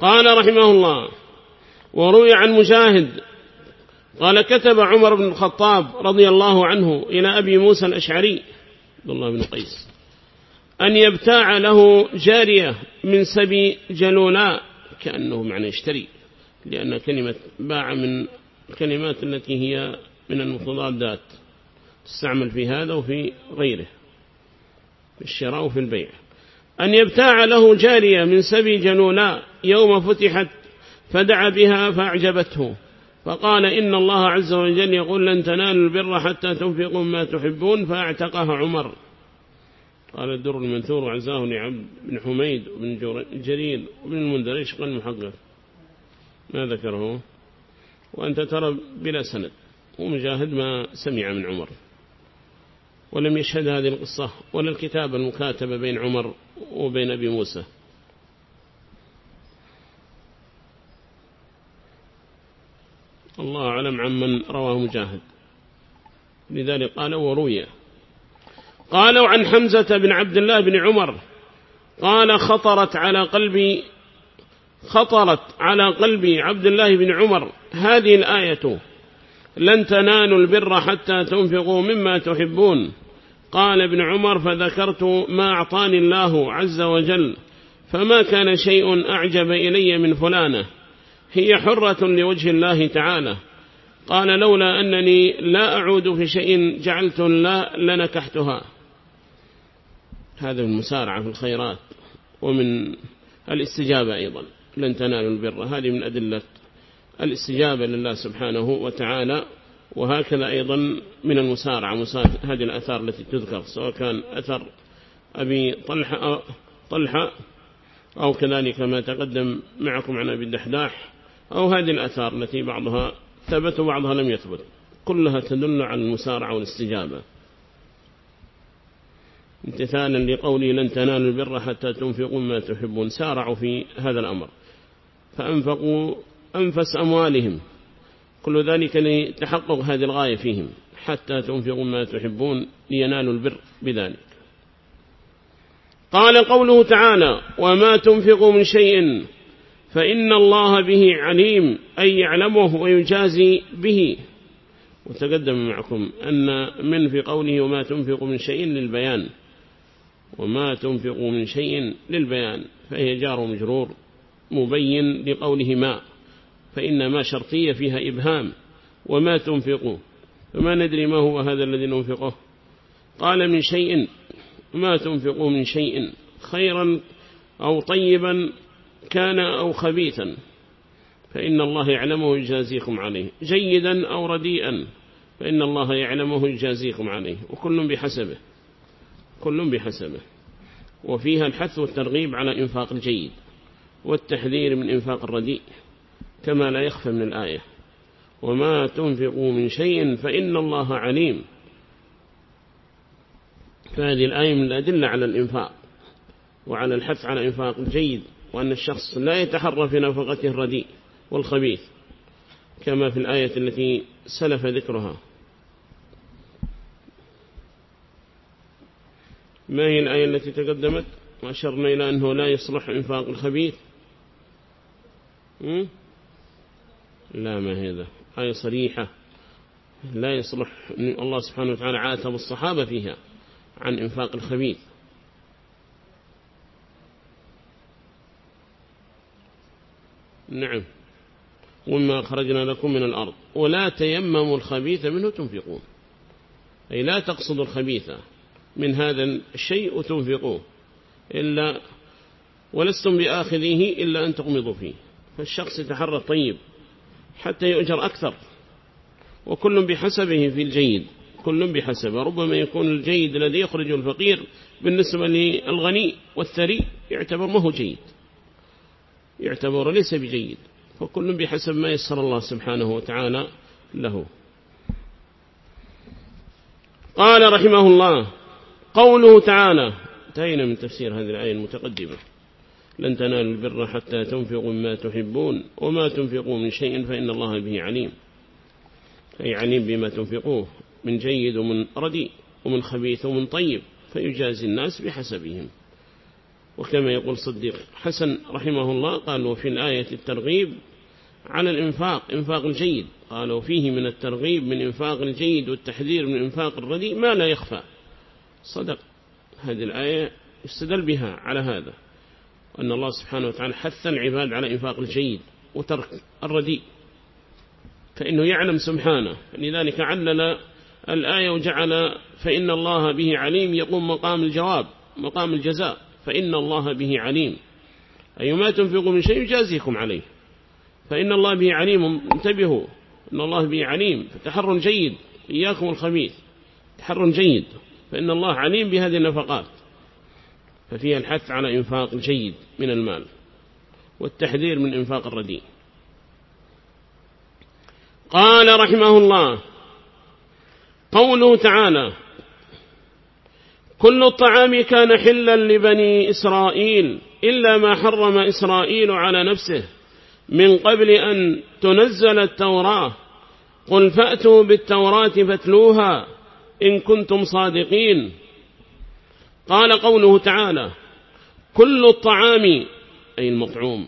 قال رحمه الله وروي عن مجاهد قال كتب عمر بن الخطاب رضي الله عنه إلى أبي موسى الأشعري عبد الله بن قيس أن يبتاع له جارية من سبي جلولاء كأنه معنى يشتري لأن كلمة باع من الكلمات التي هي من المتضادات تستعمل في هذا وفي غيره في الشراء وفي البيع. أن يبتاع له جارية من سبي جلولاء يوم فتحت فدعا بها فأعجبته. فقال إن الله عز وجل يقول لن تنالوا البر حتى تنفقوا ما تحبون فأعتقها عمر. قال الدر المنثور وعزاه لعبد بن حميد وبن جرير وبن المنذر قال المحقق ما ذكره؟ وأنت ترى بلا سند ومجاهد ما سمع من عمر. ولم يشهد هذه القصة ولا الكتاب المكاتبة بين عمر وبين أبي موسى. الله أعلم عمن رواه مجاهد. لذلك قال وروي. قالوا عن حمزة بن عبد الله بن عمر. قال خطرت على قلبي خطرت على قلبي عبد الله بن عمر هذه الآية. لن تنالوا البر حتى تنفقوا مما تحبون. قال ابن عمر فذكرت ما أعطاني الله عز وجل فما كان شيء أعجب إلي من فلانة. هي حرة لوجه الله تعالى. قال لولا أنني لا أعود في شيء جعلت لا لنكحتها. هذا المسارعة في الخيرات ومن الاستجابة أيضا. لن تنالوا البر. هذه من أدلة الاستجابة لله سبحانه وتعالى. وهكذا أيضا من المسارعة هذه الأثار التي تذكر سواء كان أثر أبي طلحة أو, طلحة أو كذلك ما تقدم معكم عن أبي الدحداح. أو هذه الأثار التي بعضها ثبت وبعضها لم يثبت كلها تدل على المسارعة والاستجابة. امتثالا لقولي لن تنالوا البر حتى تنفقوا ما تحبون سارعوا في هذا الأمر. فأنفقوا أنفس أموالهم كل ذلك لتحقق هذه الغاية فيهم حتى تنفقوا ما تحبون لينالوا البر بذلك. قال قوله تعالى وما تنفقوا من شيء فإن الله به عليم أي يعلمه ويجازي به. وتقدم معكم أن من في قوله وما تنفق من شيء للبيان وما تنفق من شيء للبيان فهي جار مجرور مبين لقوله ما فإن ما شرطية فيها إبهام وما تنفقوا فما ندري ما هو هذا الذي ننفقه. قال من شيء ما تنفقوا من شيء خيرا أو طيبا كان أو خبيثا فإن الله يعلمه يجازيكم عليه. جيدا أو رديئا فإن الله يعلمه يجازيكم عليه. وكل بحسبه كل بحسبه. وفيها الحث والترغيب على إنفاق الجيد والتحذير من إنفاق الرديء كما لا يخفى من الآية. وما تنفقوا من شيء فإن الله عليم. فهذه الآية من الأدلة على الإنفاق وعلى الحث على إنفاق الجيد. وأن الشخص لا يتحرى في نفقته الرديء والخبيث كما في الآية التي سلف ذكرها. ما هي الآية التي تقدمت؟ وأشرنا إلى أنه لا يصلح إنفاق الخبيث. لا ما هذا آية صريحة. لا يصلح الله سبحانه وتعالى عاتب الصحابة فيها عن إنفاق الخبيث. نعم. وما خرجنا لكم من الأرض. ولا تيمموا الخبيث منه تنفقون. أي لا تقصدوا الخبيث من هذا الشيء تنفقوه إلا ولستم بآخذيه إلا أن تقمضوا فيه. فالشخص يتحرى طيب حتى يؤجر أكثر. وكل بحسبه في الجيد. كل بحسبه ربما يكون الجيد الذي يخرج الفقير بالنسبة للغني والثري يعتبر ما هو جيد. يعتبر ليس بجيد فكل بحسب ما يسر الله سبحانه وتعالى له. قال رحمه الله قوله تعالى انتهينا من تفسير هذه الآية المتقدمة. لن تنالوا البر حتى تنفقوا ما تحبون وما تنفقوا من شيء فإن الله به عليم. أي عليم بما تنفقوه من جيد ومن رديء ومن خبيث ومن طيب فيجازي الناس بحسبهم. وكما يقول صديق حسن رحمه الله قالوا في الآية الترغيب على الإنفاق إنفاق الجيد. قالوا فيه من الترغيب من إنفاق الجيد والتحذير من إنفاق الرديء ما لا يخفى. صدق. هذه الآية يستدل بها على هذا وأن الله سبحانه وتعالى حث العباد على إنفاق الجيد وترك الرديء فإنه يعلم سبحانه. لذلك علل الآية وجعل فإن الله به عليم يقوم مقام الجواب مقام الجزاء. فإن الله به عليم. أي ما تنفقوا من شيء يجازيكم عليه. فإن الله به عليم انتبهوا. إن الله به عليم. فتحر جيد. إياكم الخبيث. تحر جيد. فإن الله عليم بهذه النفقات. ففيها الحث على إنفاق جيد من المال. والتحذير من إنفاق الرديء. قال رحمه الله قوله تعالى كل الطعام كان حلا لبني إسرائيل إلا ما حرم إسرائيل على نفسه. من قبل أن تنزل التوراة قل فأتوا بالتوراة فاتلوها إن كنتم صادقين. قال قوله تعالى كل الطعام أي المطعوم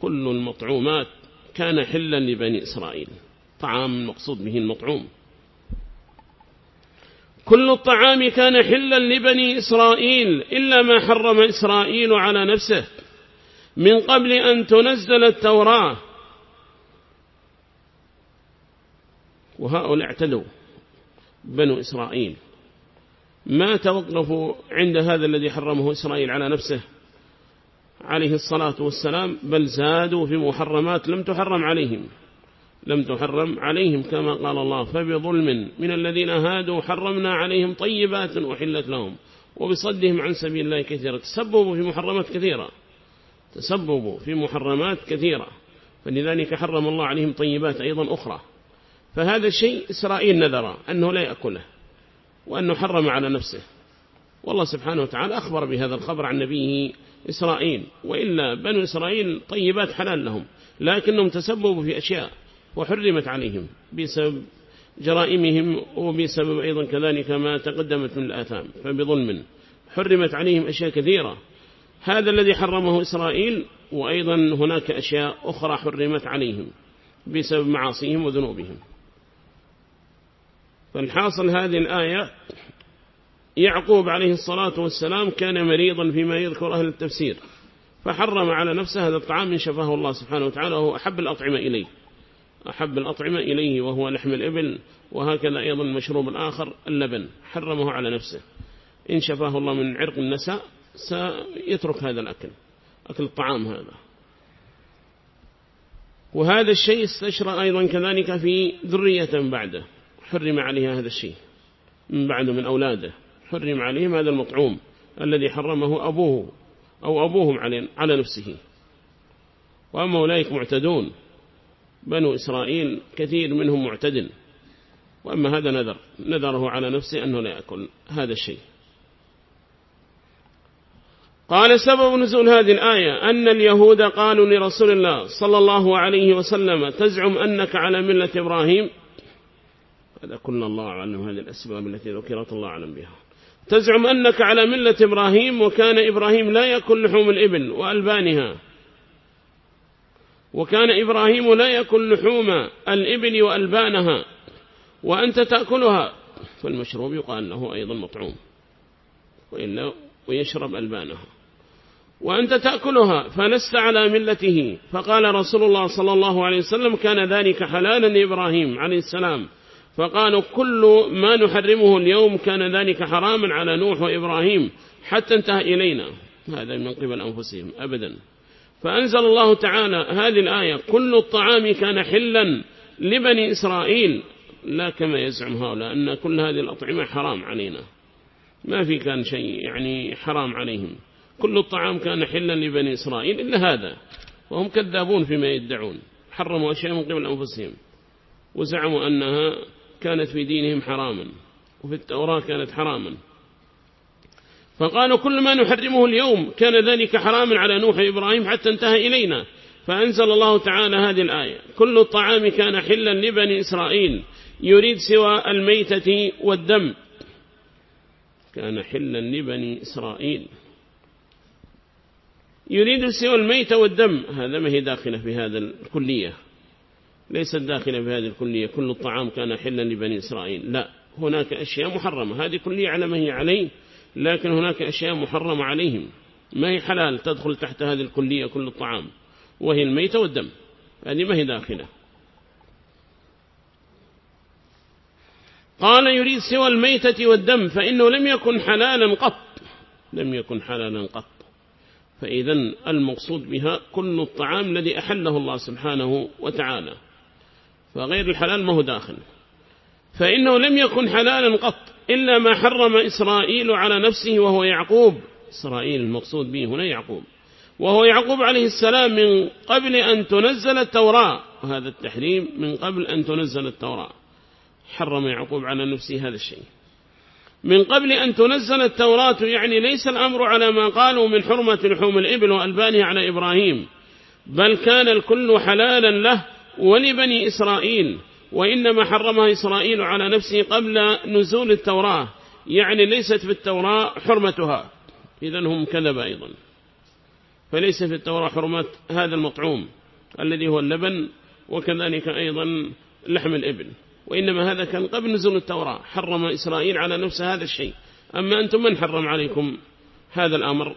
كل المطعومات كان حلا لبني إسرائيل. طعام المقصود به المطعوم. كل الطعام كان حلا لبني إسرائيل إلا ما حرم إسرائيل على نفسه. من قبل أن تنزل التوراة. وهؤلاء اعتدوا بنو إسرائيل. ما توقفوا عند هذا الذي حرمه إسرائيل على نفسه. عليه الصلاة والسلام بل زادوا في محرمات لم تحرم عليهم. لم تحرم عليهم كما قال الله فبظلم من الذين هادوا حرمنا عليهم طيبات وحلت لهم وبصدهم عن سبيل الله كثيرا تسببوا في محرمات كثيرة تسببوا في محرمات كثيرة فلذلك حرم الله عليهم طيبات أيضا أخرى. فهذا الشيء إسرائيل نذر أنه لا يأكله وأنه حرم على نفسه. والله سبحانه وتعالى أخبر بهذا الخبر عن نبيه إسرائيل وإلا بنو إسرائيل طيبات حلال لهم لكنهم تسببوا في أشياء وحرمت عليهم بسبب جرائمهم وبسبب أيضا كذلك ما تقدمت من الآثام فبظلم. حرمت عليهم أشياء كثيرة. هذا الذي حرمه إسرائيل وأيضا هناك أشياء أخرى حرمت عليهم بسبب معاصيهم وذنوبهم. فالحاصل هذه الآية يعقوب عليه الصلاة والسلام كان مريضا فيما يذكر أهل التفسير فحرم على نفسه هذا الطعام من شفاه الله سبحانه وتعالى وهو أحب الأطعمة إليه. أحب الأطعمة إليه وهو لحم الإبل وهكذا أيضا المشروب الآخر اللبن حرمه على نفسه. إن شفاه الله من عرق النساء سيترك هذا الأكل أكل الطعام هذا. وهذا الشيء استشرى أيضا كذلك في ذرية بعده حرم عليها هذا الشيء من بعده من أولاده حرم عليهم هذا المطعوم الذي حرمه أبوه أو أبوهم على نفسه. وأما أولئك معتدون. بنو إسرائيل كثير منهم معتدل. وأما هذا نذر نذره على نفسه أنه لا يأكل هذا الشيء. قال سبب نزول هذه الآية أن اليهود قالوا لرسول الله صلى الله عليه وسلم تزعم أنك على ملة إبراهيم. هذا كل الله أعلم هذه الأسباب التي ذكرت الله أعلم بها. تزعم أنك على ملة إبراهيم وكان إبراهيم لا يأكل لحوم الإبل وألبانها. وكان إبراهيم لا يأكل لحوم الإبل وألبانها وأنت تأكلها فالمشروب يقال له أيضا مطعوم وإلا ويشرب ألبانها. وأنت تأكلها فلست على ملته. فقال رسول الله صلى الله عليه وسلم كان ذلك حلالا لإبراهيم عليه السلام. فقالوا كل ما نحرمه اليوم كان ذلك حراما على نوح وإبراهيم حتى انتهى إلينا. هذا من قبل أنفسهم أبدا. فأنزل الله تعالى هذه الآية كل الطعام كان حلا لبني إسرائيل. لا كما يزعم هؤلاء أن كل هذه الأطعمة حرام علينا. ما في كان شيء يعني حرام عليهم. كل الطعام كان حلا لبني إسرائيل. إلا هذا. وهم كذابون فيما يدعون. حرموا أشياء من قبل أنفسهم. وزعموا أنها كانت في دينهم حراما. وفي التوراة كانت حراما. فقالوا كل ما نحرمه اليوم كان ذلك حراما على نوح إبراهيم حتى انتهى إلينا. فأنزل الله تعالى هذه الآية. كل الطعام كان حلا لبني إسرائيل يريد سوى الميتة والدم. كان حلا لبني إسرائيل يريد سوى الميت والدم. هذا ما هي داخلة في هذا الكلية. ليست داخلة في هذه الكلية. كل الطعام كان حلا لبني إسرائيل. لا هناك أشياء محرمة. هذه كلية على ما هي عليه. لكن هناك أشياء محرمة عليهم. ما هي حلال؟ تدخل تحت هذه الكلية كل الطعام وهي الميت والدم. هذه ما هي داخلة؟ قال يريد سوى الميتة والدم فإنه لم يكن حلالا قط. لم يكن حلالا قط. فإذا المقصود بها كل الطعام الذي أحله الله سبحانه وتعالى. فغير الحلال ما هو داخل. فإنه لم يكن حلالا قط. إلا ما حرم إسرائيل على نفسه وهو يعقوب. إسرائيل المقصود به هنا يعقوب. وهو يعقوب عليه السلام من قبل أن تنزل التوراة. وهذا التحريم من قبل أن تنزل التوراة. حرم يعقوب على نفسه هذا الشيء. من قبل أن تنزل التوراة يعني ليس الأمر على ما قالوا من حرمة لحوم الإبل وألبانها على إبراهيم. بل كان الكل حلالا له ولبني إسرائيل. وإنما حرمها إسرائيل على نفسه قبل نزول التوراة يعني ليست في التوراة حرمتها. إذا هم كذب أيضا. فليس في التوراة حرمة هذا المطعوم الذي هو اللبن وكذلك أيضا لحم الإبل. وإنما هذا كان قبل نزول التوراة حرم إسرائيل على نفسه هذا الشيء. أما أنتم من حرم عليكم هذا الأمر؟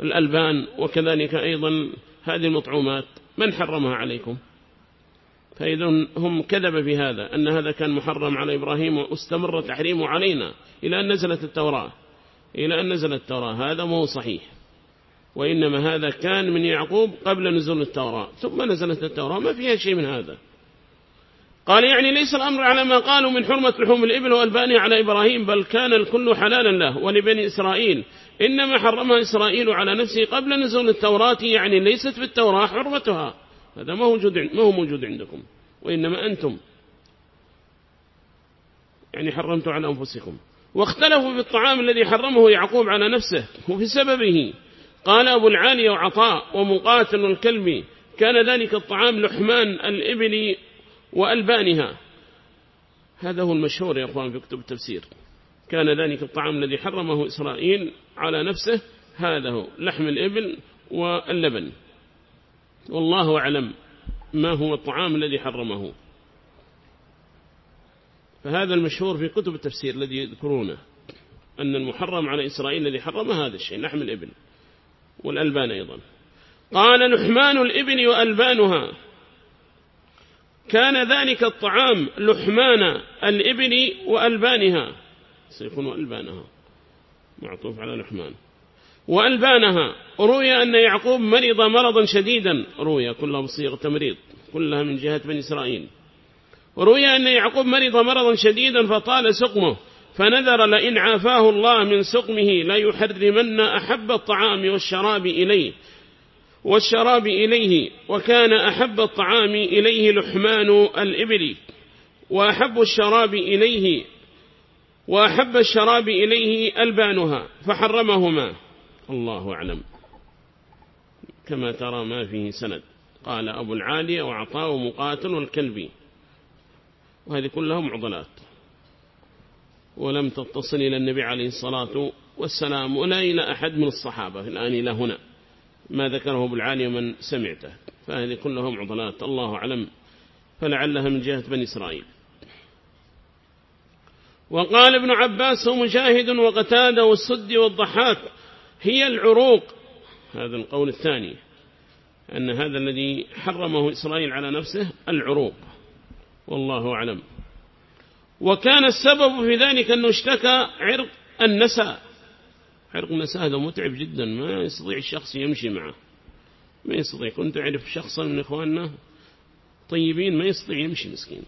الألبان وكذلك أيضا هذه المطعومات. من حرمها عليكم؟ فإذا هم كذب في هذا أن هذا كان محرم على إبراهيم واستمر تحريمه علينا إلى أن نزلت التوراة. إلى أن نزلت التوراة هذا مو صحيح. وإنما هذا كان من يعقوب قبل نزول التوراة. ثم نزلت التوراة ما فيها شيء من هذا. قال يعني ليس الأمر على ما قالوا من حرمة لحوم الإبل والباني على إبراهيم بل كان الكل حلالا له ولبني إسرائيل. إنما حرمها إسرائيل على نفسه قبل نزول التوراة يعني ليست في التوراة حرمتها. هذا ما هو موجود ما هو موجود عندكم. وإنما أنتم يعني حرمتوا على أنفسكم. واختلفوا في الطعام الذي حرمه يعقوب على نفسه وفي سببه قال أبو العالي وعطاء ومقاتل الكلب كان ذلك الطعام لحمان الإبل وألبانها. هذا هو المشهور يا أخوان في كتب التفسير. كان ذلك الطعام الذي حرمه إسرائيل على نفسه. هذا هو لحم الإبل واللبن. والله أعلم ما هو الطعام الذي حرمه. فهذا المشهور في كتب التفسير الذي يذكرونه أن المحرم على إسرائيل الذي حرم هذا الشيء لحم الإبل والألبان أيضا. قال لحمان الإبل وألبانها. كان ذلك الطعام لحمان الإبل وألبانها. سيكون ألبانها. معطوف على لحمان. وألبانها. روي أن يعقوب مرض مرضا شديدا. روي كلها بصيغة تمريض كلها من جهة بني إسرائيل. وروي أن يعقوب مرض مرضا شديدا فطال سقمه فنذر لئن عافاه الله من سقمه لا يحرمن أحب الطعام والشراب إليه. والشراب إليه وكان أحب الطعام إليه لحمان الإبل وأحب الشراب إليه وأحب الشراب إليه ألبانها فحرمهما. الله أعلم. كما ترى ما فيه سند. قال أبو العالية وعطاء ومقاتل والكلبي. وهذه كلها معضلات. ولم تتصل إلى النبي عليه الصلاة والسلام ولا إلى أحد من الصحابة. الآن إلى هنا. ما ذكره أبو العالي من سمعته. فهذه كلها معضلات. الله أعلم. فلعلها من جهة بني إسرائيل. وقال ابن عباس ومجاهد وقتاد والسد والضحاك هي العروق. هذا القول الثاني أن هذا الذي حرمه إسرائيل على نفسه العروق. والله أعلم. وكان السبب في ذلك أنه اشتكى عرق النساء. عرق النساء هذا متعب جدا ما يستطيع الشخص يمشي معه. ما يستطيع. كنت أعرف شخصا من إخواننا طيبين ما يستطيع يمشي مسكين.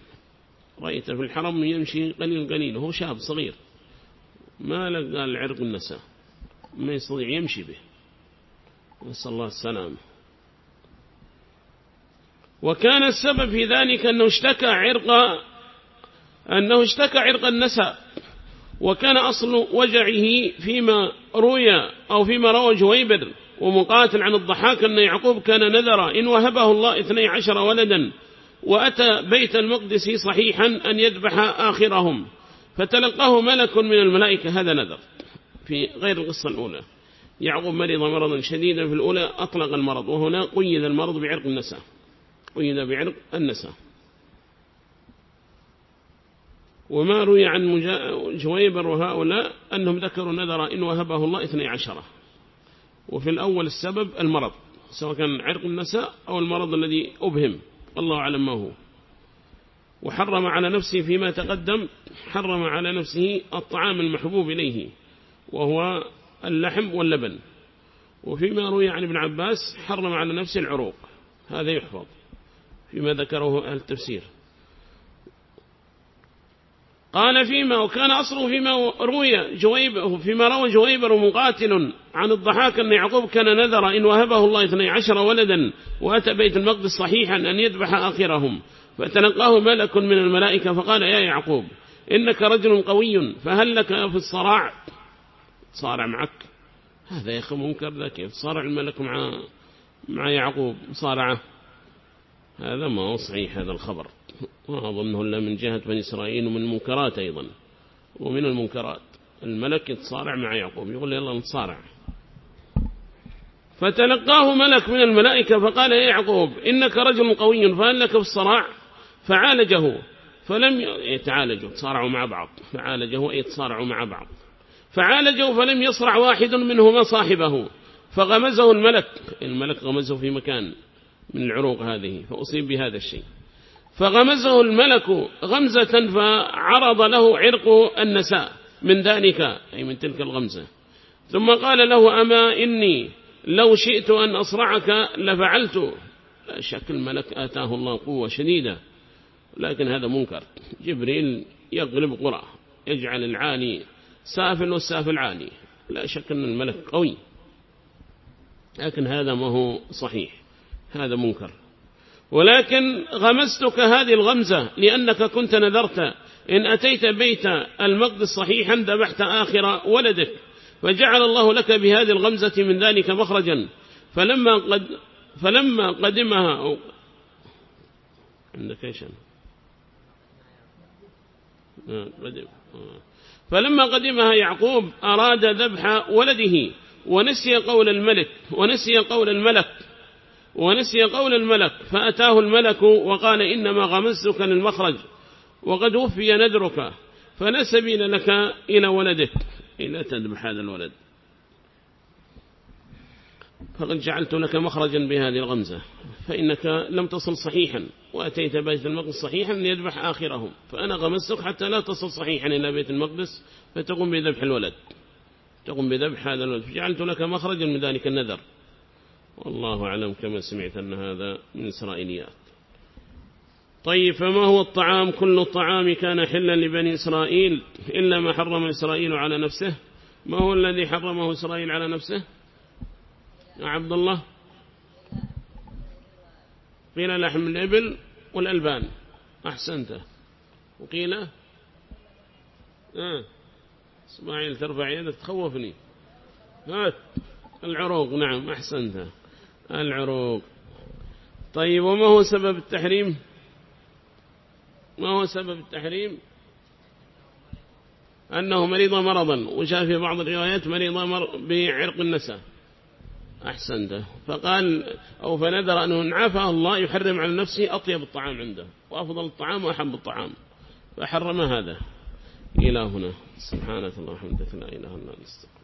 رأيته في الحرم يمشي قليل قليل وهو شاب صغير. ما لقى العرق النساء. ما يستطيع يمشي به. نسأل الله السلام. وكان السبب في ذلك أنه اشتكى عرق أنه اشتكى عرق النساء. وكان أصل وجعه فيما روي أو فيما روى جويبر ومقاتل عن الضحاك أن يعقوب كان نذر إن وهبه الله اثني عشر ولدا وأتى بيت المقدس صحيحا أن يذبح آخرهم. فتلقاه ملك من الملائكة هذا نذر. في غير القصة الأولى. يعقوب مرض مرضا شديدا في الأولى أطلق المرض وهنا قيد المرض بعرق النساء قيد بعرق النساء وما روي عن جويبر وهؤلاء أنهم ذكروا نذر إن وهبه الله اثني عشرة. وفي الأول السبب المرض سواء كان عرق النساء أو المرض الذي أبهم. الله أعلم ما هو. وحرم على نفسه فيما تقدم حرم على نفسه الطعام المحبوب إليه. وهو اللحم واللبن. وفيما روي عن ابن عباس حرم على نفسه العروق. هذا يحفظ. فيما ذكره أهل التفسير. قال فيما وكان أصله فيما روي جويب فيما روى جويبر مقاتل عن الضحاك أن يعقوب كان نذر إن وهبه الله اثني عشر ولدا وأتى بيت المقدس صحيحا أن يذبح آخرهم. فتلقاه ملك من الملائكة فقال يا يعقوب إنك رجل قوي فهل لك في الصراع؟ صارع معك. هذا يا أخي منكر ذا كيف صارع الملك مع مع يعقوب صارعه. هذا ما هو صحيح هذا الخبر. ما أظنه إلا من جهة بني إسرائيل ومن المنكرات أيضا. ومن المنكرات. الملك يتصارع مع يعقوب يقول يلا نتصارع. فتلقاه ملك من الملائكة فقال يا يعقوب إنك رجل قوي فهل لك في الصراع. فعالجه. فلم يتعالجوا تصارعوا مع بعض. فعالجه أي تصارعوا مع بعض. فعالجوا فلم يصرع واحد منهما صاحبه فغمزه الملك الملك غمزه في مكان من العروق هذه فأصيب بهذا الشيء. فغمزه الملك غمزة فعرض له عرق النساء من ذلك أي من تلك الغمزة. ثم قال له أما إني لو شئت أن أصرعك لفعلت. لا شك الملك آتاه الله قوة شديدة لكن هذا منكر. جبريل يغلب قرى يجعل العالي سافل والسافل عالي لا شك أن الملك قوي. لكن هذا ما هو صحيح. هذا منكر. ولكن غمزتك هذه الغمزة لأنك كنت نذرت إن أتيت بيت المقدس صحيحا ذبحت آخر ولدك فجعل الله لك بهذه الغمزة من ذلك مخرجا. فلما, قد فلما قدمها عندك إيش قدم. فلما قدمها يعقوب أراد ذبح ولده ونسي قول الملك ونسي قول الملك ونسي قول الملك فأتاه الملك وقال إنما غمزتك للمخرج وقد وفي ندرك فلا سبيل لك إلى ولدك. إلا تذبح هذا الولد. فقد جعلت لك مخرجا بهذه الغمزة فإنك لم تصل صحيحا وأتيت بيت المقدس صحيحا ليذبح آخرهم فأنا غمزتك حتى لا تصل صحيحا إلى بيت المقدس فتقوم بذبح الولد. تقوم بذبح هذا الولد. فجعلت لك مخرجا من ذلك النذر. والله أعلم كما سمعت أن هذا من إسرائيليات. طيب فما هو الطعام؟ كل الطعام كان حلا لبني إسرائيل إلا ما حرم إسرائيل على نفسه. ما هو الذي حرمه إسرائيل على نفسه؟ يا عبد الله قيل لحم الإبل والألبان. أحسنت. وقيل آه إسماعيل ترفع يدك تخوفني. هات العروق. نعم أحسنت. العروق. طيب وما هو سبب التحريم؟ ما هو سبب التحريم؟ أنه مريض مرضا. وجاء في بعض الروايات مريض بعرق النساء. أحسنته فقال أو فنذر أنه نعافى الله يحرم على نفسه أطيب الطعام عنده. وأفضل الطعام وأحب الطعام. فحرم هذا. إلى هنا. سبحانك اللهم وبحمدك. لا إله إلا أنت.